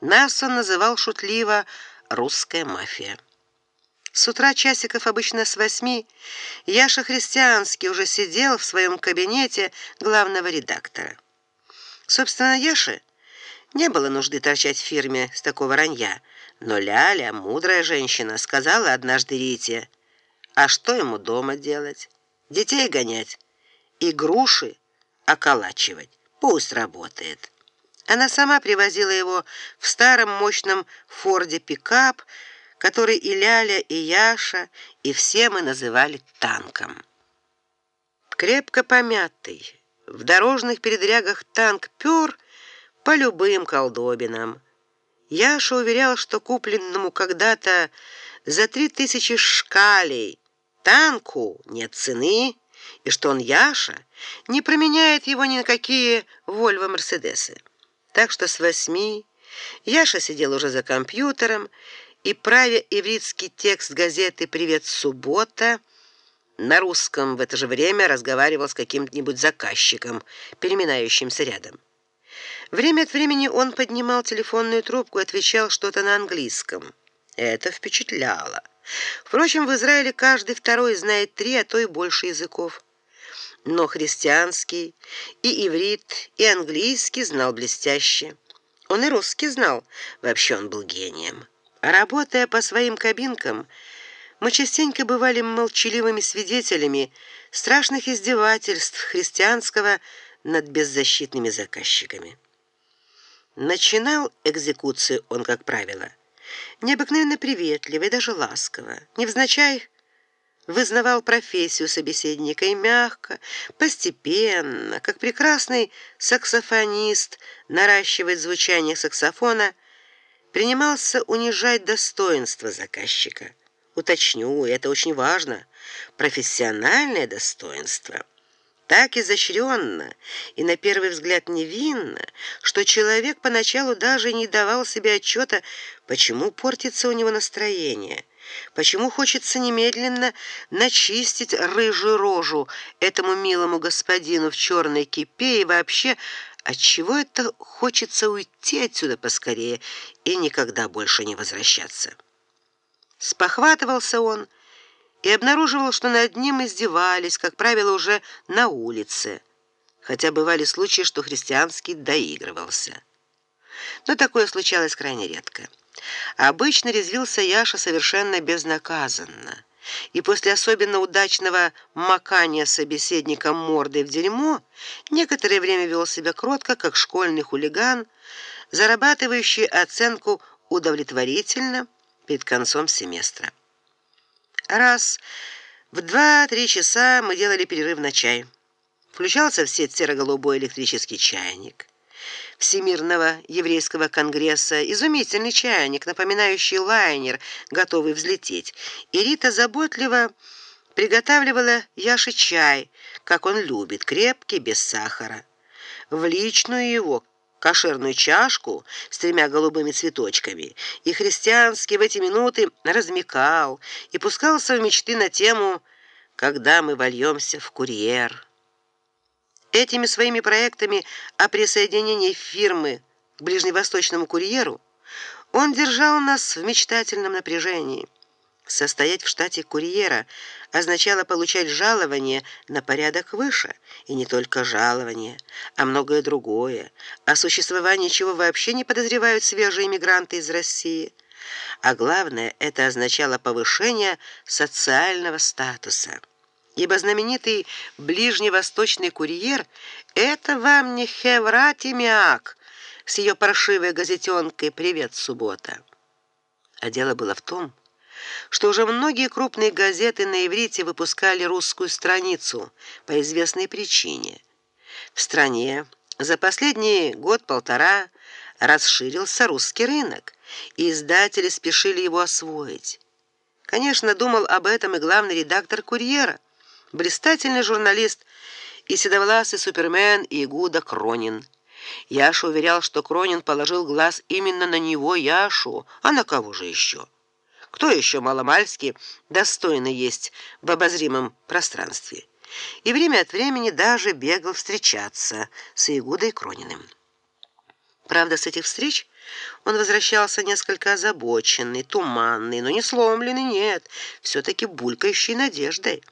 Нас он называл шутливо русская мафия. С утра часиков обычно с восьми Яша Христианский уже сидел в своем кабинете главного редактора. Собственно, Яше не было нужды торчать в фирме с такого ранья, но Ляля, мудрая женщина, сказала однажды Рите: "А что ему дома делать? Детей гонять и груши околачивать. Пусть работает". Она сама привозила его в старом мощном Форде пикап, который и Ляля, и Яша, и все мы называли танком. Крепко помятый, в дорожных передрягах танк пёр по любым колдобинам. Яша уверял, что купленному когда-то за три тысячи шкалей танку нет цены, и что он Яша не променяет его ни на какие Volvo Мерседесы. Так что с восьми Яша сидел уже за компьютером и правя ивритский текст газеты Привет, суббота на русском в это же время разговаривал с каким-нибудь заказчиком, переминающимся рядом. Время от времени он поднимал телефонную трубку и отвечал что-то на английском. Это впечатляло. Впрочем, в Израиле каждый второй знает три, а то и больше языков но христианский и иврит, и английский знал блестяще. Он и русский знал, вообще он был гением. Работая по своим кабинкам, мы частенько бывали молчаливыми свидетелями страшных издевательств христианского над беззащитными заказчиками. Начинал экзекуцию он, как правило, необыкновенно приветливо и даже ласково, невзначай вызнавал профессию собеседника и мягко, постепенно, как прекрасный саксофонист наращивает звучание саксофона, принимался унижать достоинство заказчика. Уточню, это очень важно, профессиональное достоинство. Так изощренно и на первый взгляд невинно, что человек поначалу даже не давал себе отчета, почему портится у него настроение Почему хочется немедленно начистить рыжую рожу этому милому господину в черной кипе и вообще от чего это хочется уйти отсюда поскорее и никогда больше не возвращаться? Спохватывался он и обнаруживал, что над ним издевались, как правило, уже на улице, хотя бывали случаи, что христианский доигрывался. Но такое случалось крайне редко. Обычно резвился Яша совершенно безнаказанно. И после особенно удачного макания собеседника мордой в дерьмо, некоторое время вел себя кротко, как школьный хулиган, зарабатывающий оценку удовлетворительно перед концом семестра. Раз в два-три часа мы делали перерыв на чай. Включался в сеть серо-голубой электрический чайник. Всемирного еврейского конгресса, изумительный чайник, напоминающий лайнер, готовый взлететь. И Рита заботливо приготавливала Яше чай, как он любит, крепкий, без сахара. В личную его кошерную чашку с тремя голубыми цветочками, и христианский в эти минуты размекал и пускался в мечты на тему «Когда мы вольемся в курьер». Этими своими проектами о присоединении фирмы к ближневосточному курьеру он держал нас в мечтательном напряжении. Состоять в штате курьера означало получать жалование на порядок выше, и не только жалование, а многое другое, о существовании чего вообще не подозревают свежие иммигранты из России. А главное, это означало повышение социального статуса ибо знаменитый ближневосточный курьер это вам не Хевратимиак с ее паршивой газетенкой Привет, суббота. А дело было в том, что уже многие крупные газеты на иврите выпускали русскую страницу по известной причине. В стране за последний год-полтора расширился русский рынок, и издатели спешили его освоить. Конечно, думал об этом и главный редактор Курьера блистательный журналист и седовласый супермен Игуда Кронин. Яша уверял, что Кронин положил глаз именно на него, Яшу, а на кого же еще? Кто еще маломальски достойный есть в обозримом пространстве? И время от времени даже бегал встречаться с Игудой Крониным. Правда, с этих встреч Он возвращался несколько озабоченный, туманный, но не сломленный, нет, все таки булькающий надеждой.